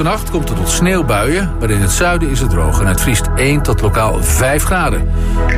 Vannacht komt het tot sneeuwbuien, maar in het zuiden is het droog... en het vriest 1 tot lokaal 5 graden.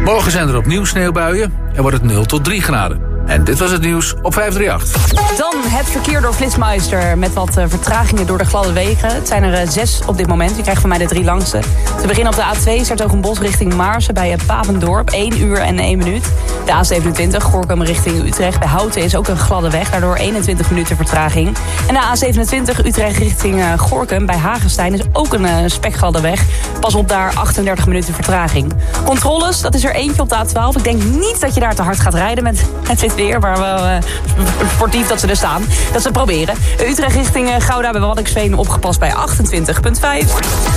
Morgen zijn er opnieuw sneeuwbuien en wordt het 0 tot 3 graden. En dit was het nieuws op 538. Dan het verkeer door Flitsmeister met wat uh, vertragingen door de gladde wegen. Het zijn er uh, zes op dit moment. Je krijgt van mij de drie langste. Te beginnen op de A2 start ook een bos richting Maarsen bij Papendorp. 1 uur en 1 minuut. De A27 Gorkum richting Utrecht. Bij Houten is ook een gladde weg. Daardoor 21 minuten vertraging. En de A27 Utrecht richting Gorkum bij Hagenstein is ook een spekgladde weg. Pas op daar 38 minuten vertraging. Controles, dat is er eentje op de A12. Ik denk niet dat je daar te hard gaat rijden met het weer, maar wel uh, sportief dat ze er staan. Dat ze proberen. Utrecht richting uh, Gouda bij Waddinxveen opgepast bij 28,5.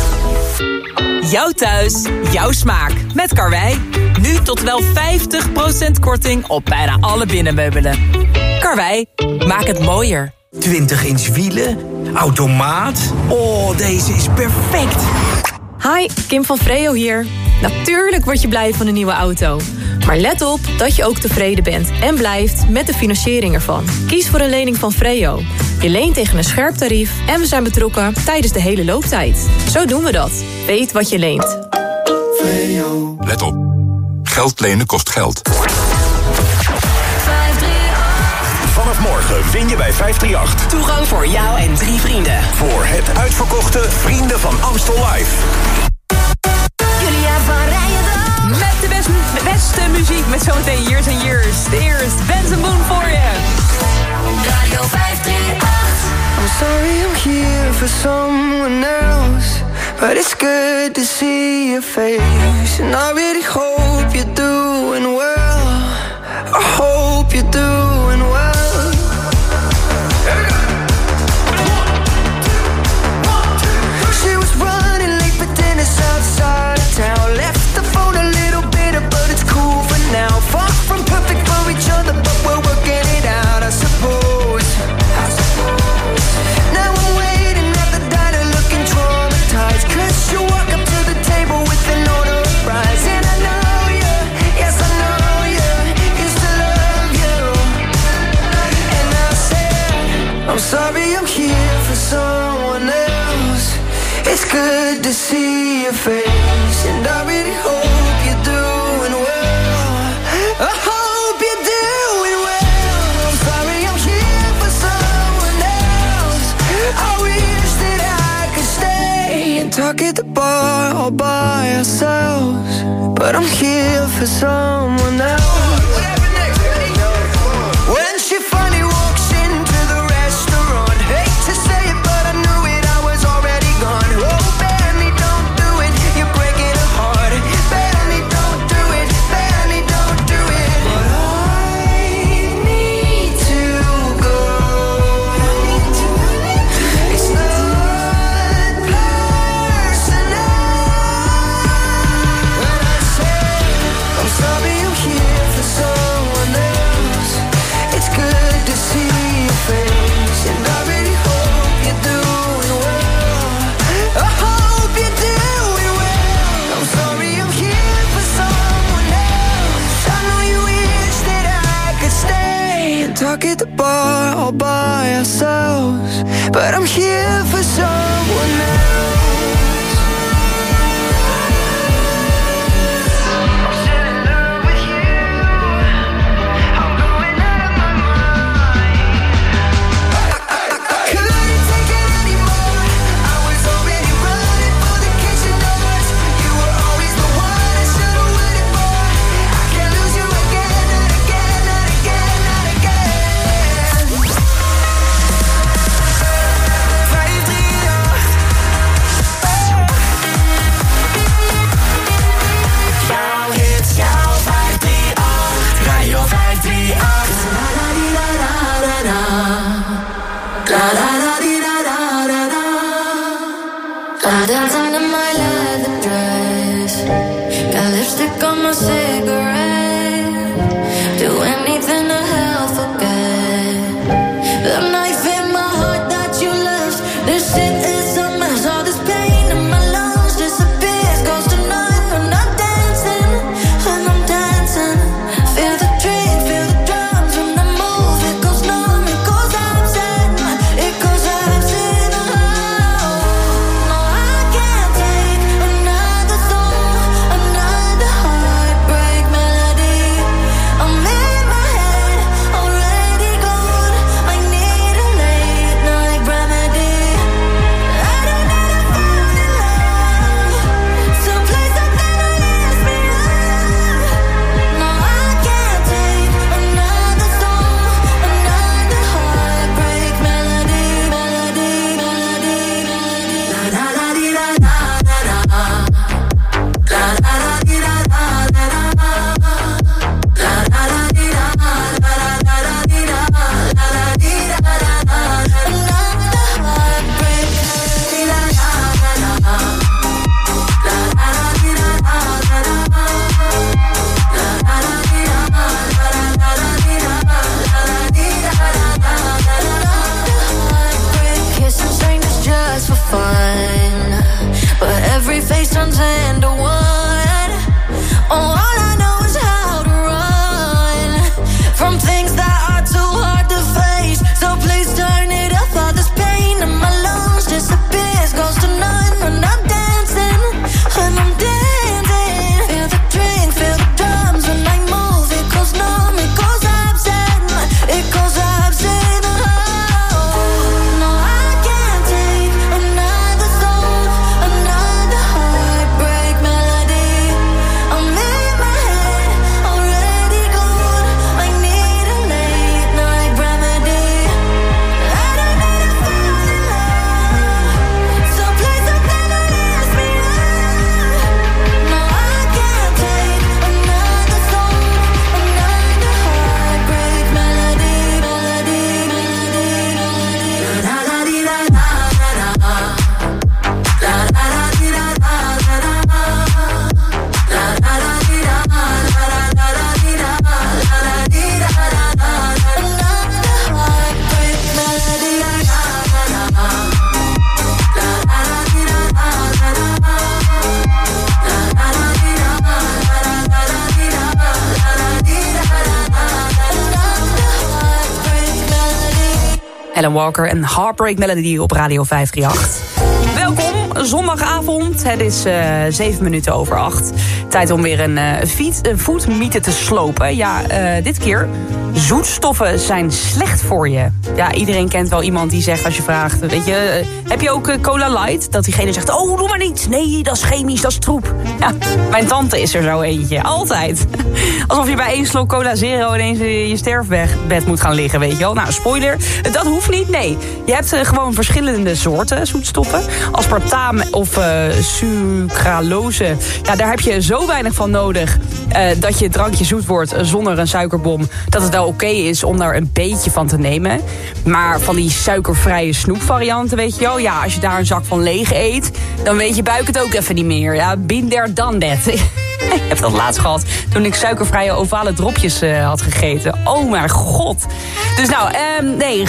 Jouw thuis, jouw smaak. Met Karwei. Nu tot wel 50% korting op bijna alle binnenmeubelen. Karwei, maak het mooier. 20 inch wielen, automaat. Oh, deze is perfect. Hi, Kim van Freo hier. Natuurlijk word je blij van een nieuwe auto. Maar let op dat je ook tevreden bent en blijft met de financiering ervan. Kies voor een lening van Freo. Je leent tegen een scherp tarief en we zijn betrokken tijdens de hele looptijd. Zo doen we dat. Weet wat je leent. Let op. Geld lenen kost geld. Vanaf morgen win je bij 538. Toegang voor jou en drie vrienden. Voor het uitverkochte Vrienden van Amstel Live. De best, beste muziek met zometeen Years and Years. De eerst Benson Boone voor je. Radio 538. I'm sorry I'm here for someone else. But it's good to see your face. And I really hope you're doing well. Walker en Heartbreak Melody op Radio 538. Welkom, zondagavond. Het is uh, zeven minuten over acht. Tijd om weer een, uh, te slopen. Ja, uh, dit keer zoetstoffen zijn slecht voor je. Ja, iedereen kent wel iemand die zegt als je vraagt... weet je, heb je ook cola light? Dat diegene zegt, oh, doe maar niet. Nee, dat is chemisch, dat is troep. Ja, mijn tante is er zo eentje. Altijd. Alsof je bij één slok cola zero ineens in je sterfbed moet gaan liggen, weet je wel. Nou, spoiler, dat hoeft niet, nee. Je hebt gewoon verschillende soorten zoetstoffen. Aspartaam of uh, sucralose. Ja, daar heb je zo weinig van nodig... Dat je drankje zoet wordt zonder een suikerbom... dat het wel oké is om daar een beetje van te nemen. Maar van die suikervrije snoepvarianten, weet je. Ja, als je daar een zak van leeg eet... dan weet je buik het ook even niet meer. Ja, binder dan dat. Ik heb dat laatst gehad toen ik suikervrije ovale dropjes uh, had gegeten. Oh mijn god. Dus nou, um, nee, uh,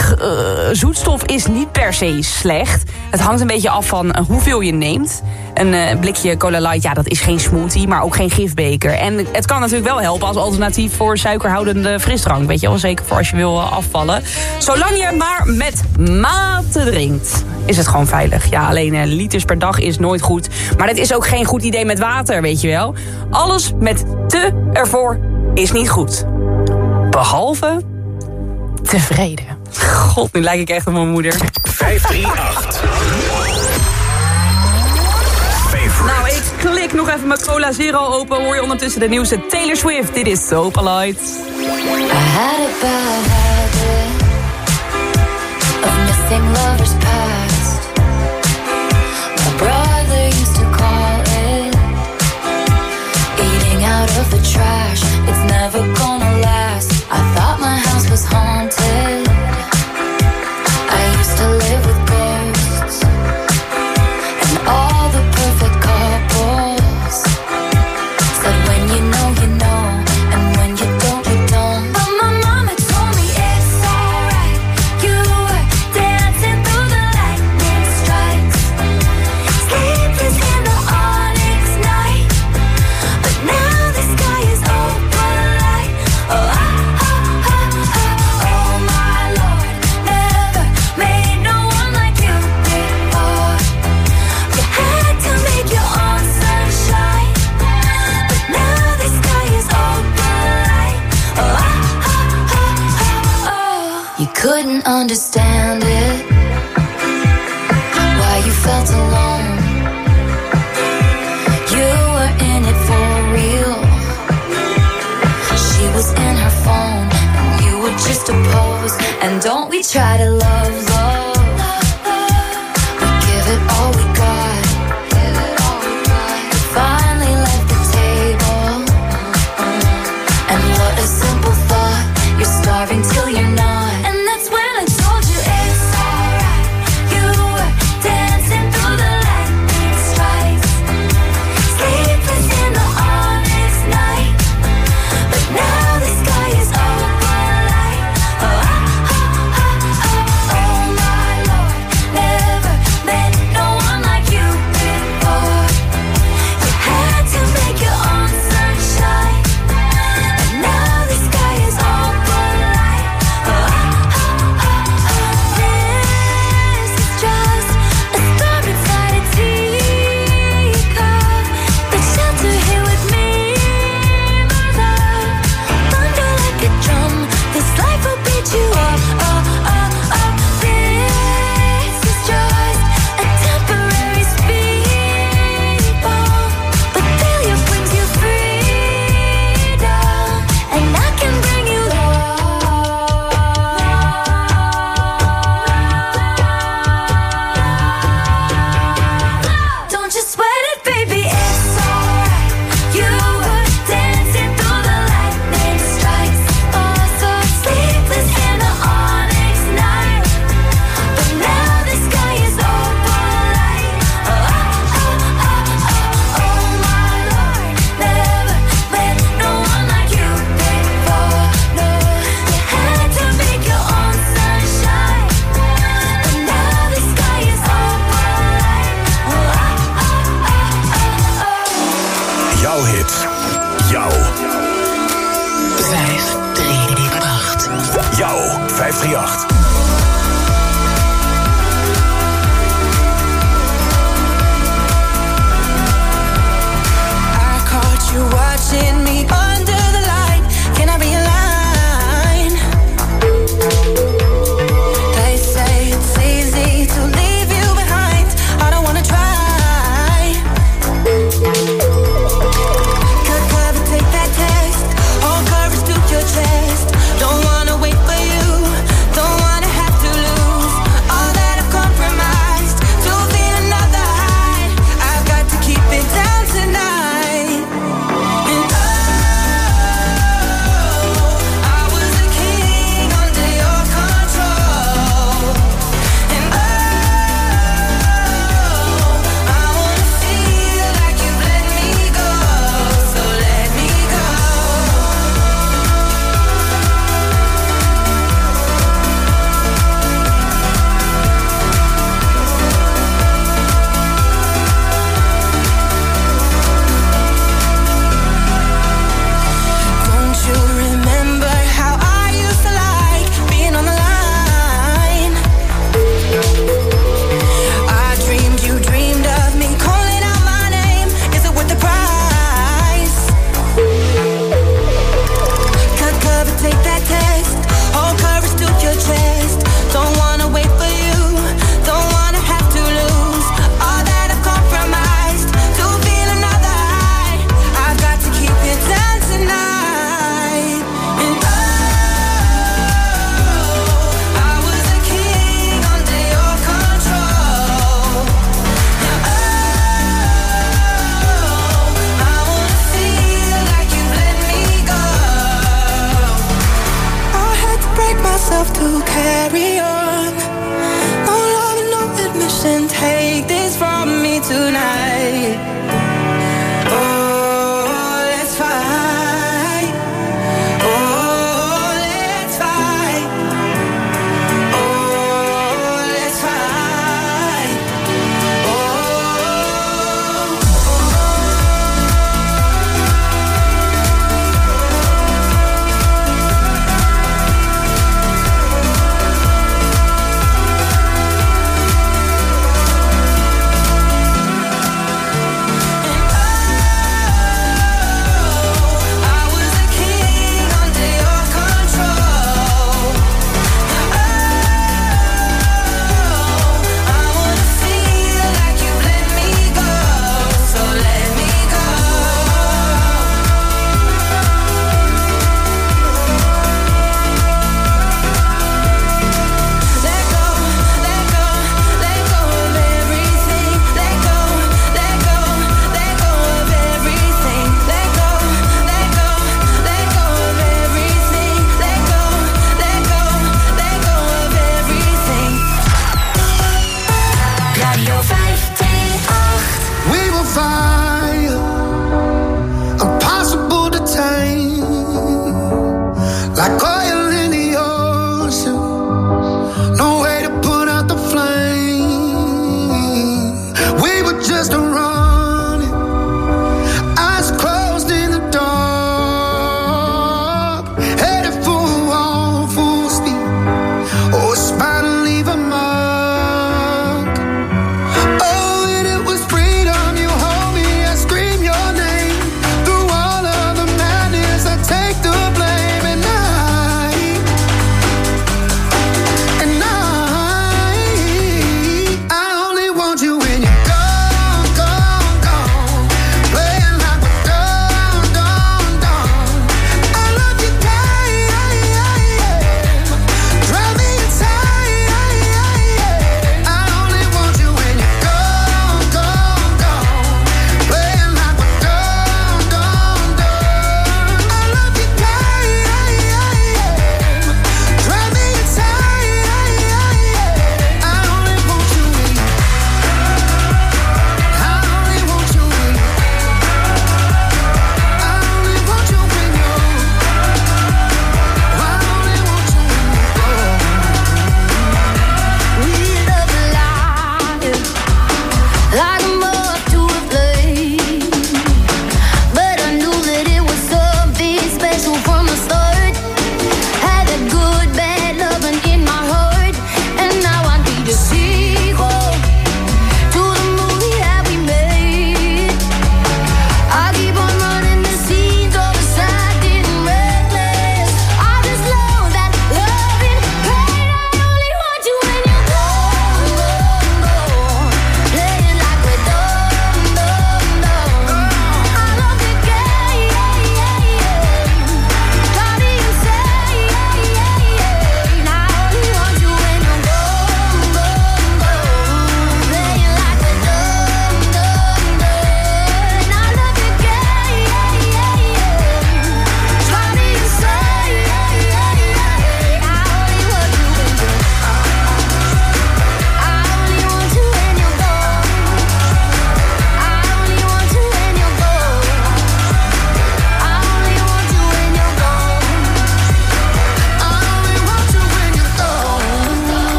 zoetstof is niet per se slecht. Het hangt een beetje af van uh, hoeveel je neemt. Een uh, blikje Cola Light, ja, dat is geen smoothie, maar ook geen gifbeker. En het kan natuurlijk wel helpen als alternatief voor suikerhoudende frisdrank. Weet je wel, zeker voor als je wil afvallen. Zolang je maar met mate drinkt, is het gewoon veilig. Ja, alleen liters per dag is nooit goed. Maar dat is ook geen goed idee met water, weet je wel. Alles met te ervoor is niet goed. Behalve tevreden. God, nu lijk ik echt op mijn moeder. 538. Klik nog even mijn Cola Zero open. Hoor je ondertussen de nieuwste Taylor Swift. Dit is So Polite. I had a bad habit of missing lovers past. My brother used to call it eating out of the trash. It's never gonna last.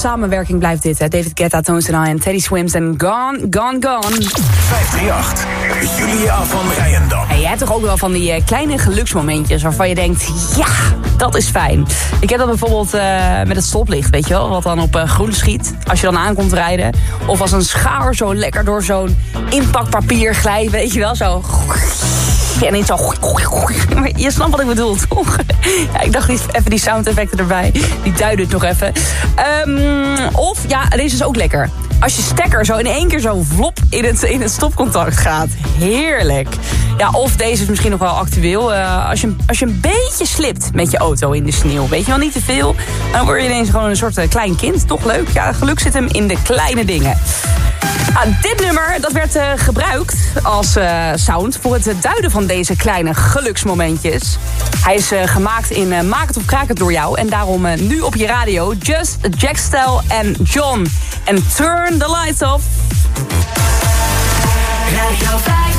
samenwerking blijft dit, hè? David Guetta, Tones en I en Teddy Swims en Gone, Gone, Gone. 538, Julia van Rijendam. En jij hebt toch ook wel van die eh, kleine geluksmomentjes waarvan je denkt, ja, dat is fijn. Ik heb dat bijvoorbeeld eh, met het stoplicht, weet je wel, wat dan op eh, groen schiet. Als je dan aankomt rijden. Of als een schaar zo lekker door zo'n inpakpapier glijdt, weet je wel, zo en iets zo... Je snapt wat ik bedoel, toch? Ja, ik dacht even die soundeffecten erbij. Die duiden het nog even. Ehm, of, ja, deze is ook lekker. Als je stekker zo in één keer zo vlop in het, in het stopcontact gaat. Heerlijk. Ja, of deze is misschien nog wel actueel. Eh, als, je, als je een beetje slipt met je auto in de sneeuw. Weet je wel, niet te veel. Dan word je ineens gewoon een soort eh, klein kind. Toch leuk. Ja, geluk zit hem in de kleine dingen. Ah, dit nummer dat werd eh, gebruikt als eh, sound voor het duiden van deze kleine geluksmomentjes. Hij is eh, gemaakt in Maak het of kraken door jou. En daarom nu op je radio Just Jack Style en John. En turn the lights off. Radio 5,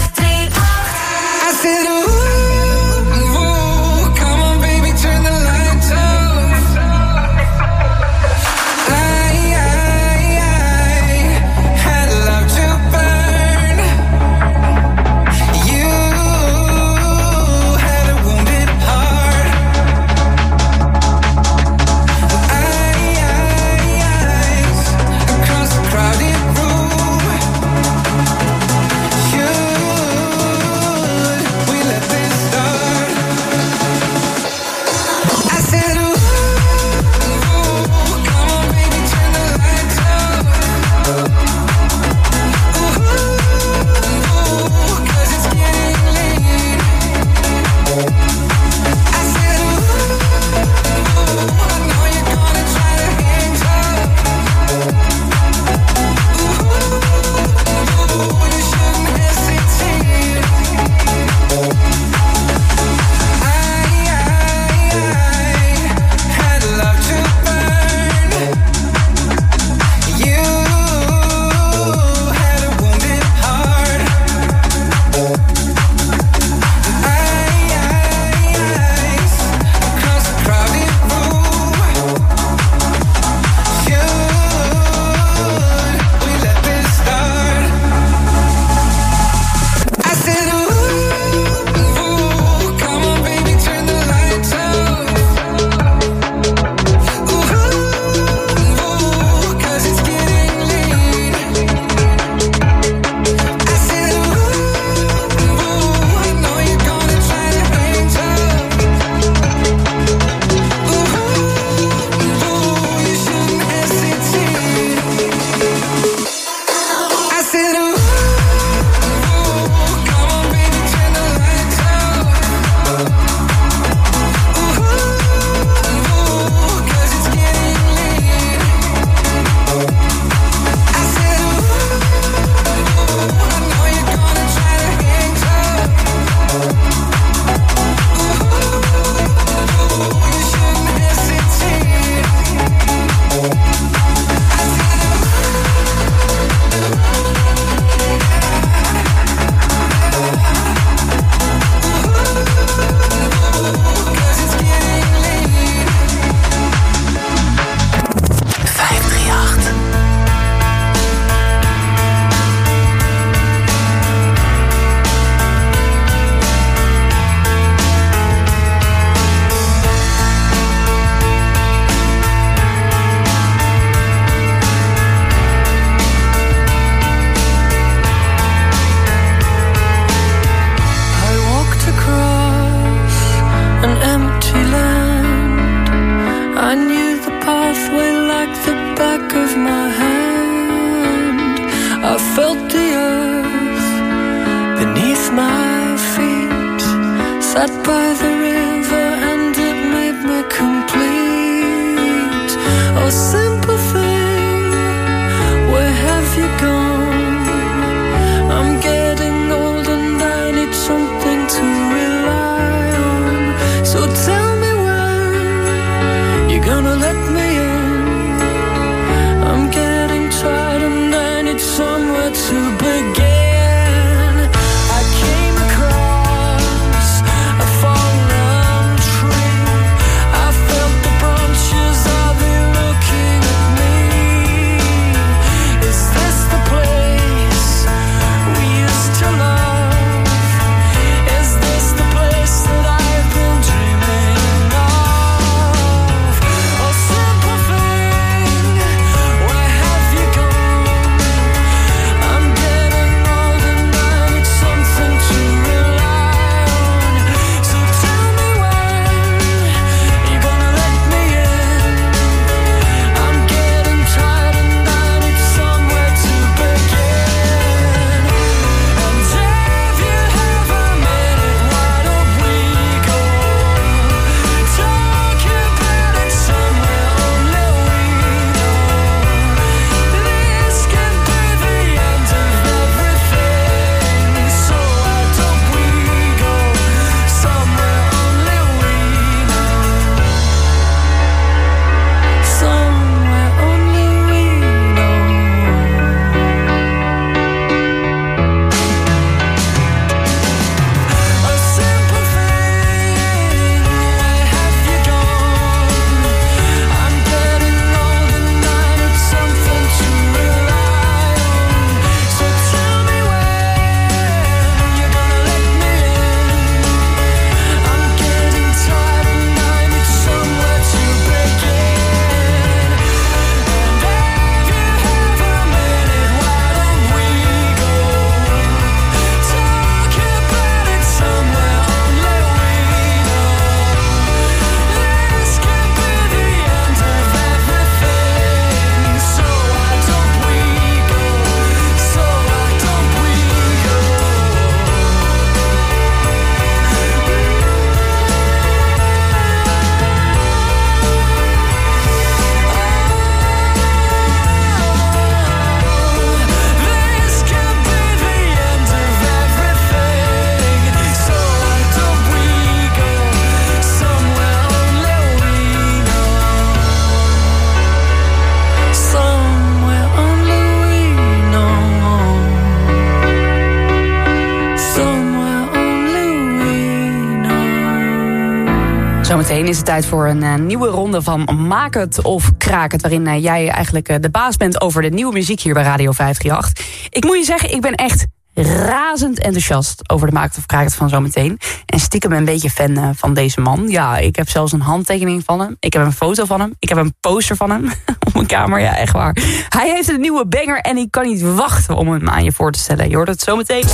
Zometeen is het tijd voor een uh, nieuwe ronde van Maak het of Kraak het. Waarin uh, jij eigenlijk uh, de baas bent over de nieuwe muziek hier bij Radio 538. Ik moet je zeggen, ik ben echt razend enthousiast over de Maak het of Kraak het van zometeen. En stiekem een beetje fan van deze man. Ja, ik heb zelfs een handtekening van hem. Ik heb een foto van hem. Ik heb een poster van hem op mijn kamer. Ja, echt waar. Hij heeft een nieuwe banger en ik kan niet wachten om hem aan je voor te stellen. Je hoort het zometeen.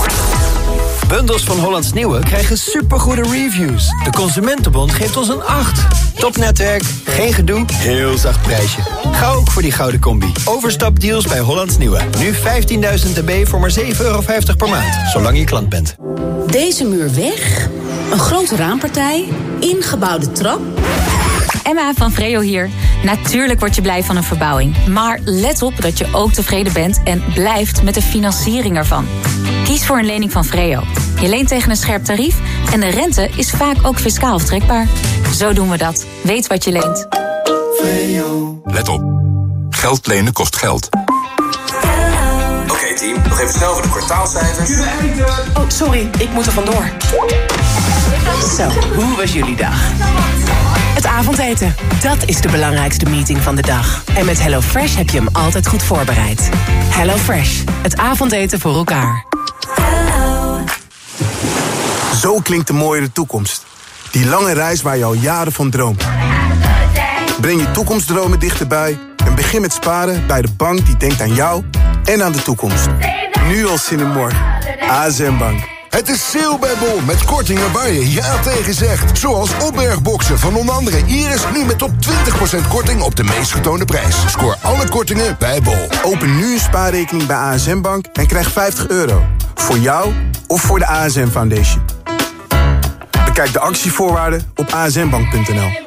Bundels van Hollands Nieuwe krijgen supergoede reviews. De Consumentenbond geeft ons een 8. Topnetwerk, geen gedoe, heel zacht prijsje. Ga ook voor die gouden combi. Overstapdeals bij Hollands Nieuwe. Nu 15.000 dB voor maar 7,50 euro per maand. Zolang je klant bent. Deze muur weg. Een grote raampartij. Ingebouwde trap. Emma van Vreo hier. Natuurlijk word je blij van een verbouwing. Maar let op dat je ook tevreden bent en blijft met de financiering ervan. Kies voor een lening van Vreo. Je leent tegen een scherp tarief en de rente is vaak ook fiscaal aftrekbaar. Zo doen we dat. Weet wat je leent. Let op. Geld lenen kost geld. Oké okay, team, nog even snel voor de kwartaalcijfers. Oh, sorry, ik moet er vandoor. Zo, hoe was jullie dag? Het avondeten, dat is de belangrijkste meeting van de dag. En met HelloFresh heb je hem altijd goed voorbereid. HelloFresh, het avondeten voor elkaar. Zo klinkt de mooiere toekomst. Die lange reis waar je al jaren van droomt. Breng je toekomstdromen dichterbij en begin met sparen bij de bank die denkt aan jou en aan de toekomst. Nu al zin in morgen. ASM Bank. Het is sale bij Bol met kortingen waar je ja tegen zegt. Zoals opbergboxen van onder andere Iris nu met tot 20% korting op de meest getoonde prijs. Scoor alle kortingen bij Bol. Open nu een spaarrekening bij ASM Bank en krijg 50 euro. Voor jou of voor de ASM Foundation. Bekijk de actievoorwaarden op asmbank.nl.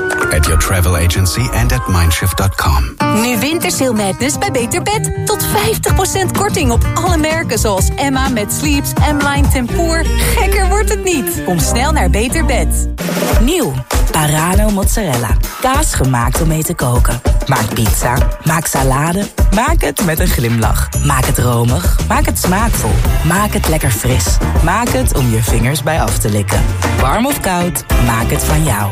At your travel agency and at mindshift.com. Nu Wintersail Madness bij Beter Bed. Tot 50% korting op alle merken zoals Emma met Sleeps, M-Line Tempoor. Gekker wordt het niet. Kom snel naar Beter Bed. Nieuw. Parano mozzarella. Kaas gemaakt om mee te koken. Maak pizza. Maak salade. Maak het met een glimlach. Maak het romig. Maak het smaakvol. Maak het lekker fris. Maak het om je vingers bij af te likken. Warm of koud, maak het van jou.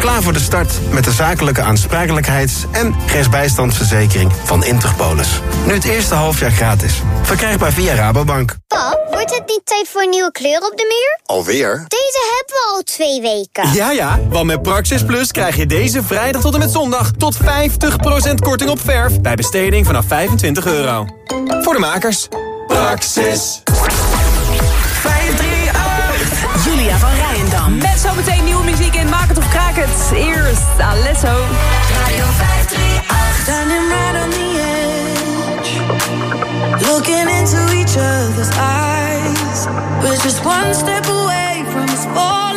Klaar voor de start met de zakelijke aansprakelijkheids- en rechtsbijstandsverzekering van Interpolis. Nu het eerste halfjaar gratis. Verkrijgbaar via Rabobank. Pap, wordt het niet tijd voor een nieuwe kleur op de muur? Alweer? Deze hebben we al twee weken. Ja, ja, want met Praxis Plus krijg je deze vrijdag tot en met zondag... tot 50% korting op verf bij besteding vanaf 25 euro. Voor de makers. Praxis. 538. Julia van Rijendam. Met zometeen nieuwe muziek in Maak het of Kraak het. Eerst Alesso. Radio 538. Standing right on the edge. Looking into each other's eyes. We're just one step away from us falling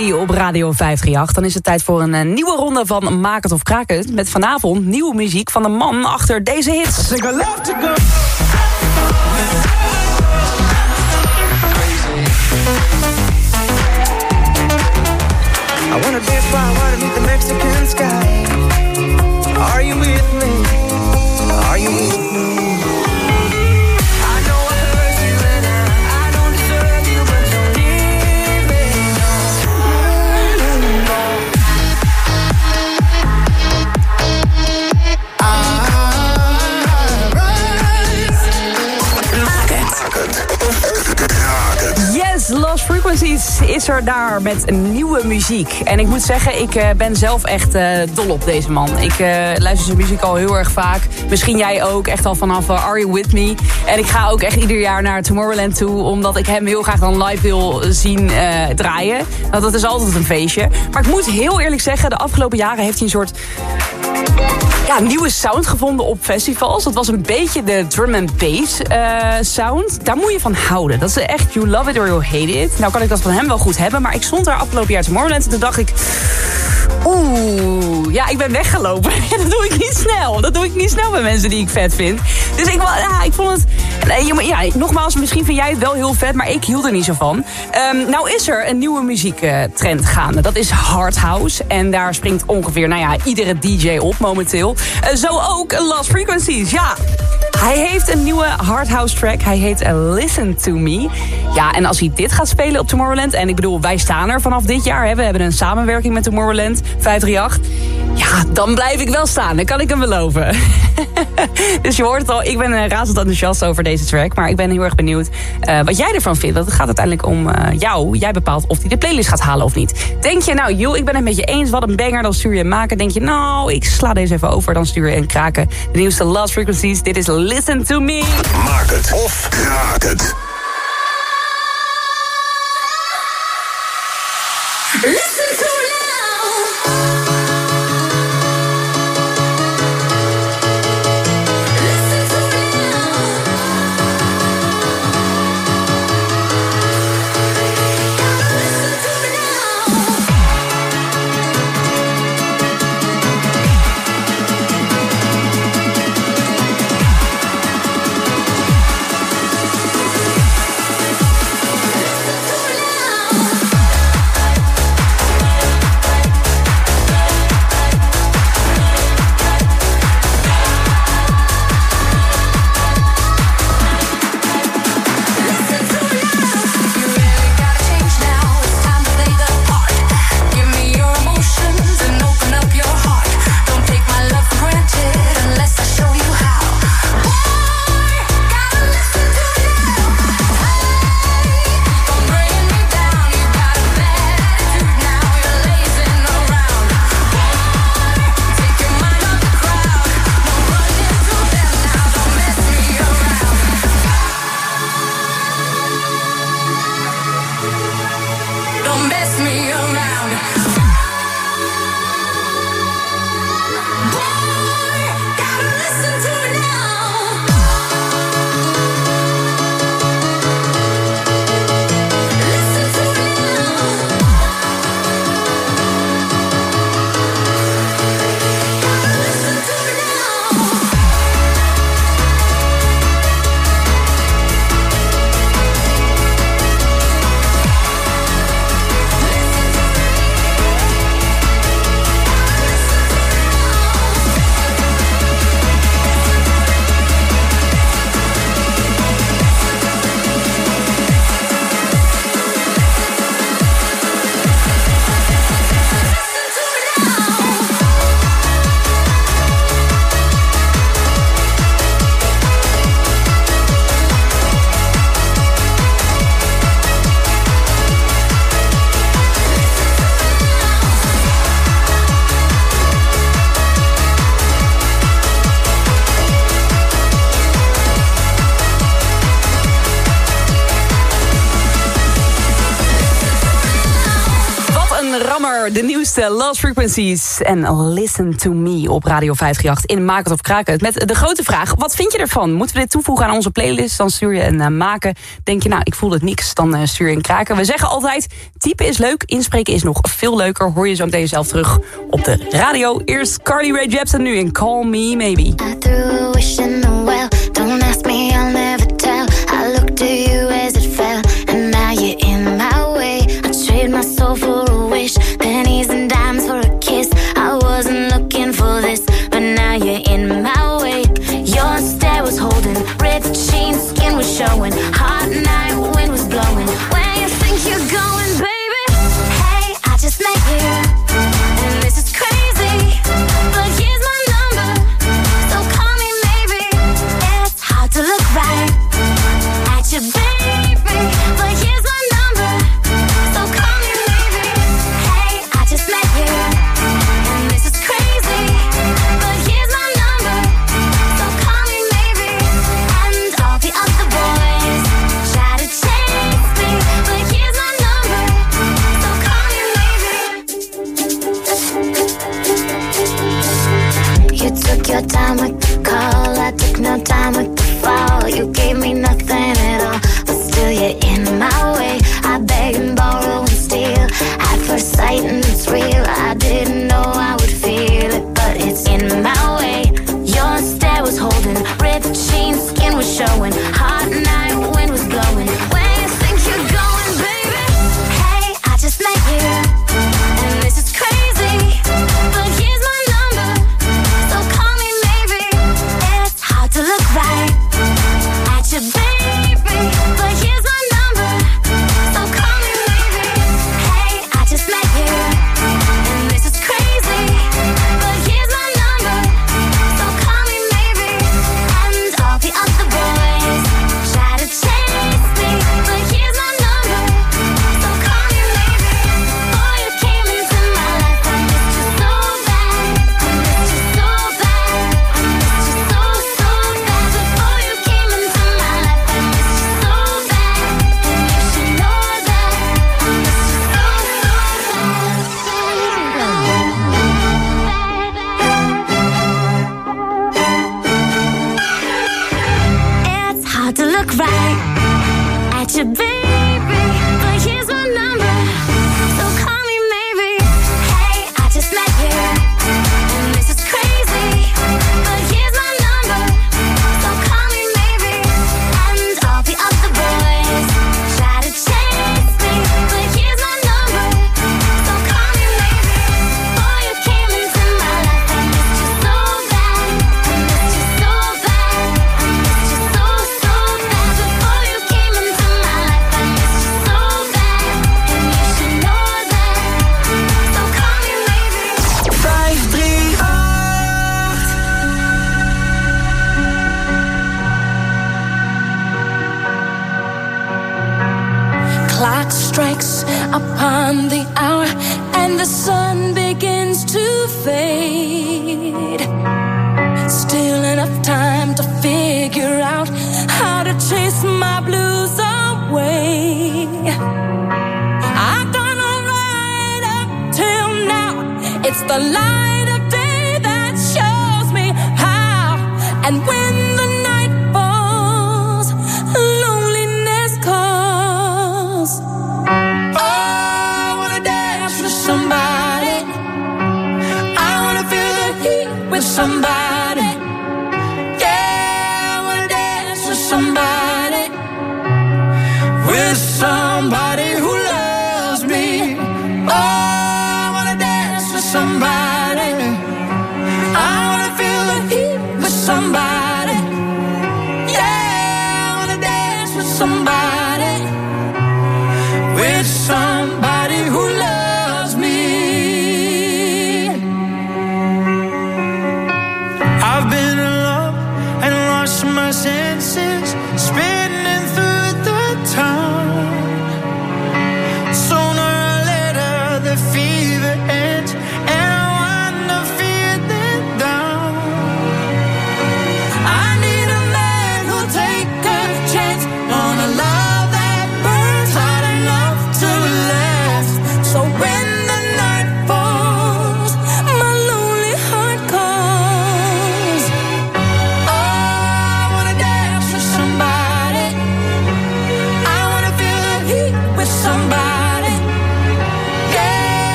op Radio 538. Dan is het tijd voor een eh, nieuwe ronde van Maak het of Kraak het. Met vanavond nieuwe muziek van de man achter deze hits. I wanna dance by water beneath the Mexican sky. Are you with me? Are you with me? Lost Frequencies is er daar met nieuwe muziek. En ik moet zeggen, ik eh, ben zelf echt eh, dol op deze man. Ik eh, luister zijn muziek al heel erg vaak. Misschien jij ook, echt al vanaf Are You With Me. En ik ga ook echt ieder jaar naar Tomorrowland toe... omdat ik hem heel graag dan live wil zien draaien. Want dat is altijd een feestje. Maar ik moet heel eerlijk zeggen, de afgelopen jaren heeft hij een soort ja, nieuwe sound gevonden op festivals. Dat was een beetje de drum and bass sound. Daar moet je van houden. Dat is echt you love it or you hate it. Nou kan ik dat van hem wel goed hebben. Maar ik stond daar afgelopen jaar Tomorrowland en toen dacht ik... Oeh, ja, ik ben weggelopen. dat doe ik niet snel. Dat doe ik niet snel bij mensen die ik vet vind. Dus ik, ja, ik vond het... Ja, nogmaals, misschien vind jij het wel heel vet, maar ik hield er niet zo van. Ehm, nou is er een nieuwe muziektrend gaande. Dat is hard house. En daar springt ongeveer, nou ja, iedere DJ op momenteel. Eh, zo ook Lost Frequencies, ja. Hij heeft een nieuwe hard house track. Hij heet eh, Listen To Me. Ja, en als hij dit gaat spelen op Tomorrowland... en ik bedoel, wij staan er vanaf dit jaar. Hè, we hebben een samenwerking met Tomorrowland, 538. Ja, dan blijf ik wel staan. Dat kan ik hem beloven. dus je hoort het al, ik ben eh, razend enthousiast over deze track. Maar ik ben heel erg benieuwd eh, wat jij ervan vindt. Want het gaat uiteindelijk om eh, jou. Jij bepaalt of hij de playlist gaat halen of niet. Denk je, nou joh, ik ben het met je eens. Wat een banger, dan stuur je hem maken. Denk je, nou, ik sla deze even over. Dan stuur je een kraken. De nieuwste Last Frequencies. Dit is Listen To Me. Maak het of kraak het. uh, Last Frequencies en Listen to Me op Radio 538 in Maak het of Kraken. Met de grote vraag, wat vind je ervan? Moeten we dit toevoegen aan onze playlist? Dan stuur je een eh, maken. Denk je, nou, ik voel het niks, dan eh, stuur je een kraken. We zeggen altijd, typen is leuk, inspreken is nog veel leuker. Hoor je zo meteen zelf terug op de radio. Eerst Carly Rae Jepsen nu in Call Me Maybe. look right at your baby.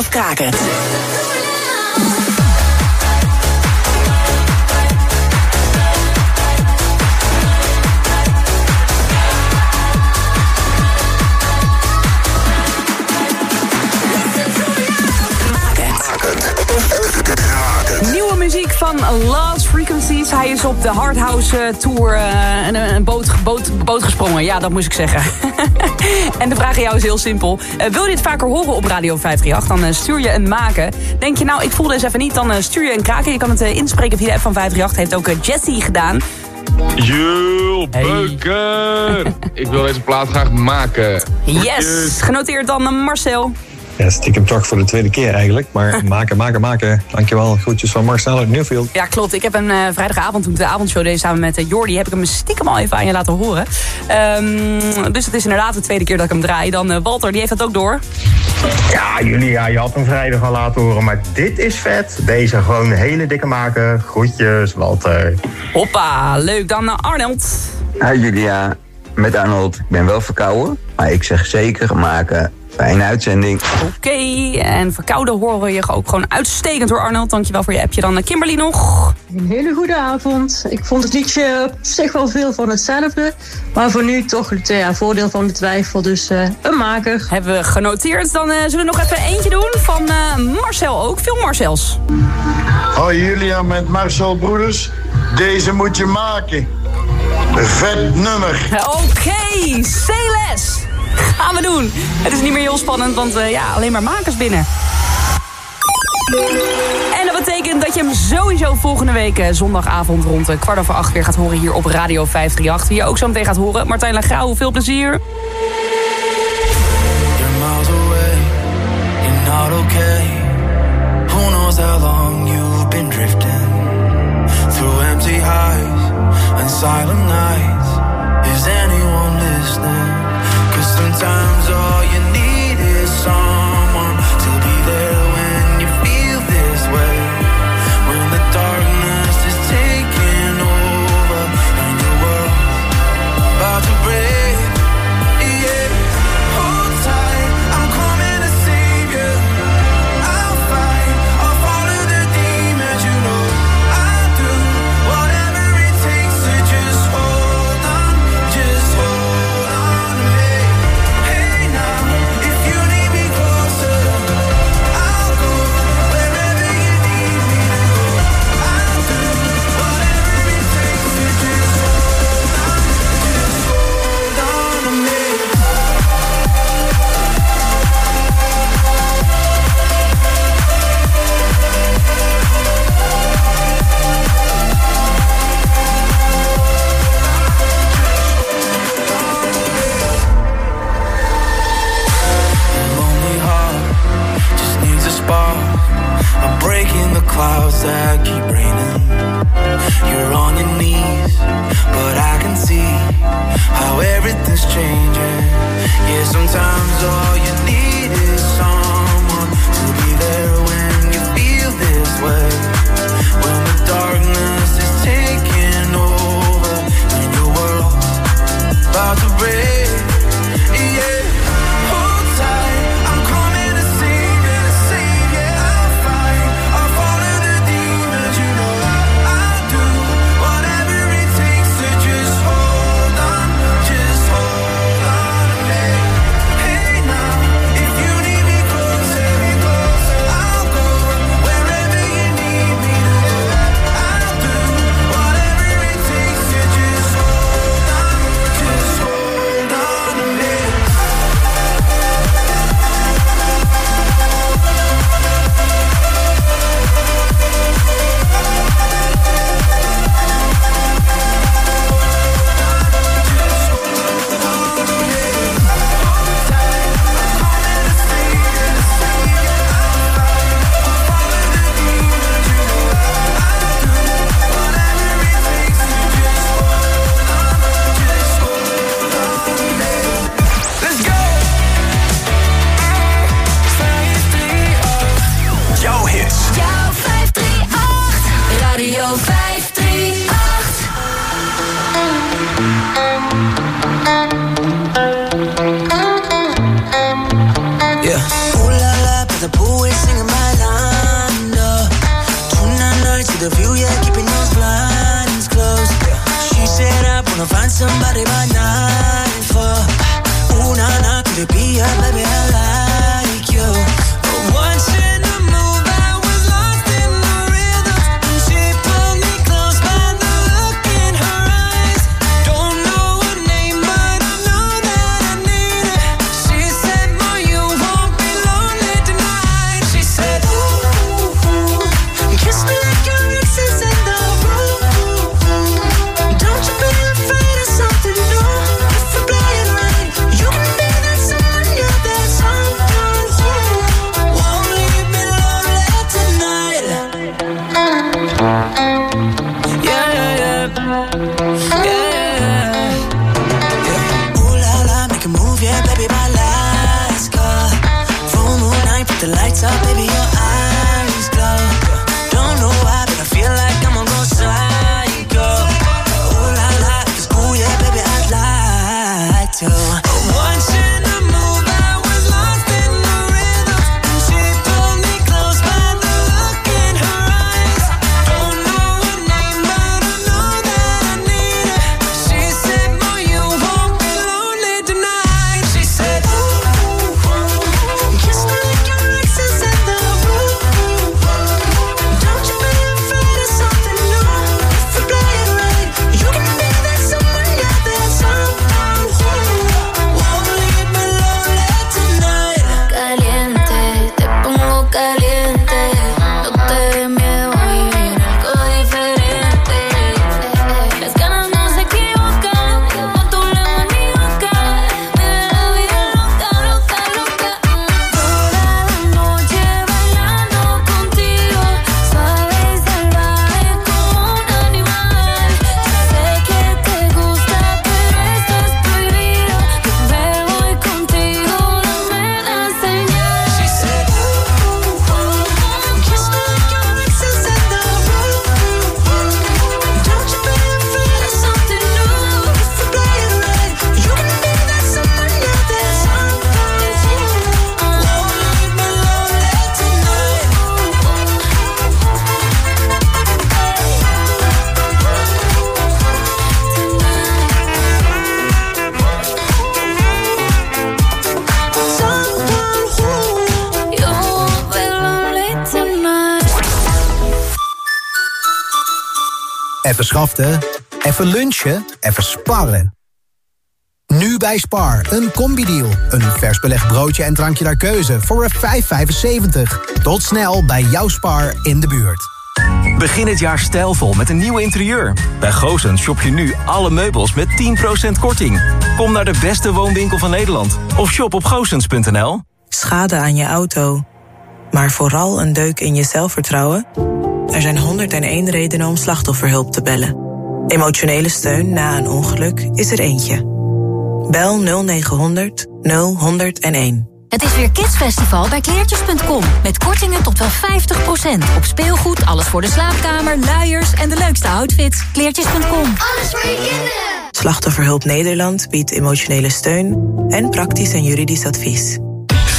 Of. Nieuwe muziek van Lost Frequencies. Hij is op de Hardhouse eh, Tour eh, een, een boot, boot, boot gesprongen. Ja, dat moest ik zeggen. en de vraag aan jou is heel simpel. Eh, wil je dit vaker horen op Radio 538? Dan eh, stuur je een maken. Denk je nou, ik voel deze even niet, dan eh, stuur je een kraken. Je kan het inspreken via de app van 538. Heeft ook Jessie gedaan. Yo, Beuker! Ik wil deze plaat graag maken. Yes! Genoteerd dan Marcel. Ja, stiekem toch voor de tweede keer eigenlijk. Maar maken, maken, maken. Dankjewel. Groetjes van Marcel uit Newfield. Ja, klopt. Ik heb een eh, vrijdagavond, toen ik de avondshow deed samen met uh, Jordi... heb ik hem stiekem al even aan je laten horen. Ehm, dus het is inderdaad de tweede keer dat ik hem draai. Dan eh, Walter, die heeft dat ook door. Ja, Julia, je had hem vrijdag al laten horen, maar dit is vet. Deze gewoon hele dikke maken. Groetjes, Walter. Hoppa, leuk. Dan uh, Arnold. Hi Julia, met Arnold. Ik ben wel verkouden, maar ik zeg zeker maken. Fijne uitzending. Oké, en verkouden horen we je ook gewoon uitstekend hoor Arnold. Dankjewel voor je appje. Dan uh, Kimberly nog. Een hele goede avond. Ik vond het liedje op zich wel veel van hetzelfde. Maar voor nu toch het ja, voordeel van de twijfel. Dus eh, een maker. Hebben we genoteerd. Dan eh, zullen we nog even eentje doen van eh, Marcel ook. Veel Marcels. Hoi Julia met Marcel Broeders. Deze moet je maken. Vet nummer. Oké, Celes. Gaan we doen. Het is niet meer heel spannend, want eh, ja, alleen maar makers binnen. En dat betekent dat je hem sowieso volgende week eh, zondagavond rond eh, kwart over acht weer gaat horen hier op Radio 538. Wie je ook zo meteen gaat horen. Martijn Lagrauw, veel plezier. silent clouds that keep raining. even lunchen, even sparren. Nu bij Spar, een combi-deal. Een vers belegd broodje en drankje naar keuze voor 5,75. Tot snel bij jouw Spar in de buurt. Begin het jaar stijlvol met een nieuw interieur. Bij Goosens shop je nu alle meubels met 10% korting. Kom naar de beste woonwinkel van Nederland of shop op goosens.nl. Schade aan je auto, maar vooral een deuk in je zelfvertrouwen... Er zijn 101 redenen om slachtofferhulp te bellen. Emotionele steun na een ongeluk is er eentje. Bel 0900 0101. Het is weer Kidsfestival bij kleertjes.com. Met kortingen tot wel 50%. Op speelgoed, alles voor de slaapkamer, luiers en de leukste outfits. Kleertjes.com. Alles voor je kinderen. Slachtofferhulp Nederland biedt emotionele steun en praktisch en juridisch advies.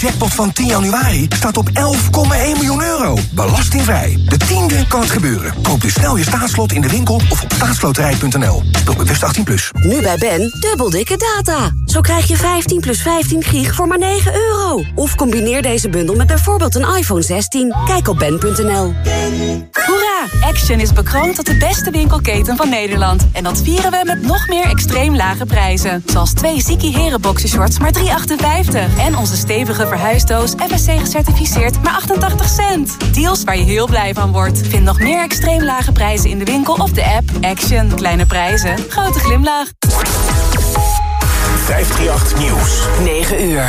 Jackpot van 10 januari staat op 11,1 miljoen euro. Belastingvrij. De tiende kan het gebeuren. Koop dus snel je staatslot in de winkel of op staatsloterij.nl. Speel bewust 18+. Plus. Nu bij Ben, dubbel dikke data. Zo krijg je 15 plus 15 gig voor maar 9 euro. Of combineer deze bundel met bijvoorbeeld een iPhone 16. Kijk op ben.nl. Hoera! Action is bekroond tot de beste winkelketen van Nederland. En dat vieren we met nog meer extreem lage prijzen. Zoals twee Ziki Heren boxershorts maar 3,58. En onze stevige verhuisdoos FSC gecertificeerd maar 88 cent. Deals waar je heel blij van wordt. Vind nog meer extreem lage prijzen in de winkel of de app. Action. Kleine prijzen. Grote glimlach. 538 Nieuws. 9 uur.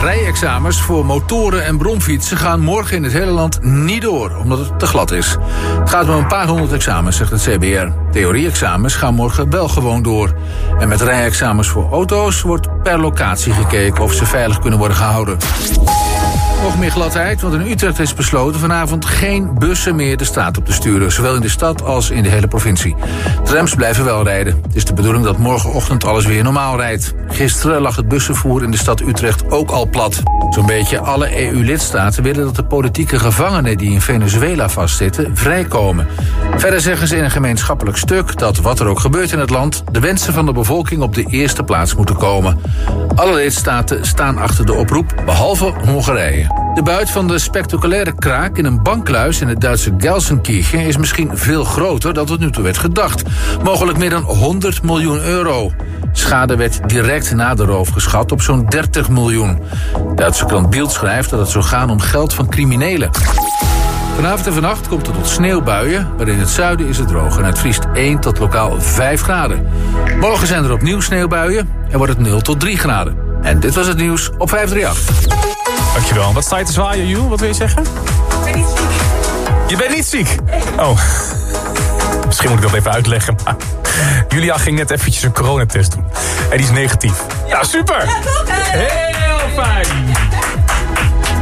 Rijexamens voor motoren en bromfietsen gaan morgen in het hele land niet door, omdat het te glad is. Het gaat om een paar honderd examens, zegt het CBR. Theorie-examens gaan morgen wel gewoon door. En met rijexamens voor auto's wordt per locatie gekeken of ze veilig kunnen worden gehouden. Nog meer gladheid, want in Utrecht is besloten vanavond geen bussen meer de straat op te sturen. Zowel in de stad als in de hele provincie. Trams blijven wel rijden. Het is de bedoeling dat morgenochtend alles weer normaal rijdt. Gisteren lag het bussenvoer in de stad Utrecht ook al plat. Zo'n beetje alle EU-lidstaten willen dat de politieke gevangenen die in Venezuela vastzitten vrijkomen. Verder zeggen ze in een gemeenschappelijk stuk dat wat er ook gebeurt in het land, de wensen van de bevolking op de eerste plaats moeten komen. Alle lidstaten staan achter de oproep, behalve Hongarije. De buit van de spectaculaire kraak in een bankluis in het Duitse Gelsenkirchen is misschien veel groter dan tot nu toe werd gedacht. Mogelijk meer dan 100 miljoen euro. Schade werd direct na de roof geschat op zo'n 30 miljoen. Duitse krant Bild schrijft dat het zou gaan om geld van criminelen. Vanavond en vannacht komt het tot sneeuwbuien, maar in het zuiden is het droog en het vriest 1 tot lokaal 5 graden. Morgen zijn er opnieuw sneeuwbuien en wordt het 0 tot 3 graden. En dit was het nieuws op 538. Dankjewel. Wat sta je te zwaaien, Jules? Wat wil je zeggen? Ik ben niet ziek. Je bent niet ziek? Oh. Misschien moet ik dat even uitleggen. Maar Julia ging net eventjes een coronatest doen. En die is negatief. Ja, super! Heel fijn!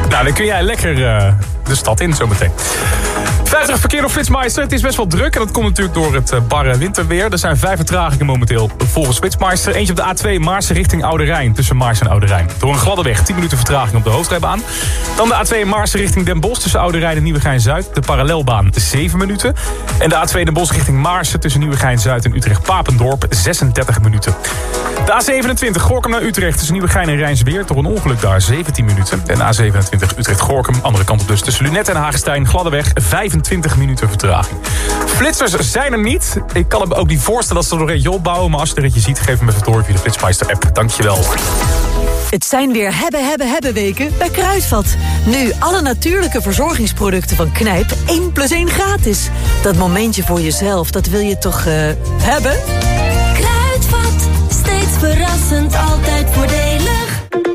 Nou, dan kun jij lekker uh, de stad in zometeen. 50 verkeer op Flitsmeister. Het is best wel druk en dat komt natuurlijk door het uh, barre winterweer. Er zijn vijf vertragingen momenteel volgens Flitsmeister. Eentje op de A2 Maarsen richting Oude Rijn. Tussen Maars en Oude Rijn. Door een gladde weg. 10 minuten vertraging op de hoofdrijbaan. Dan de A2 Maarsen richting Den Bosch. Tussen Oude Rijn en Nieuwegein-Zuid. De parallelbaan 7 minuten. En de A2 Den Bosch richting Maarsen. Tussen Nieuwegein-Zuid en Utrecht-Papendorp 36 minuten. De A27 Gorkum naar Utrecht. Tussen Nieuwegein en Rijnsweer. Door een ongeluk daar 17 minuten. En A27 Utrecht-Gorkum. Andere kant op dus. Tussen Lunet en Hagestein. Gladde weg 25 minuten vertraging. Flitsers zijn er niet. Ik kan me ook niet voorstellen dat ze er nog eentje opbouwen. Maar als je er eentje ziet, geef hem even door via de Flitsmeister app. Dankjewel. Het zijn weer hebben, hebben, hebben weken bij Kruidvat. Nu alle natuurlijke verzorgingsproducten van Knijp 1 plus 1 gratis. Dat momentje voor jezelf, dat wil je toch uh, hebben? Kruidvat, steeds verrassend, altijd voordelig.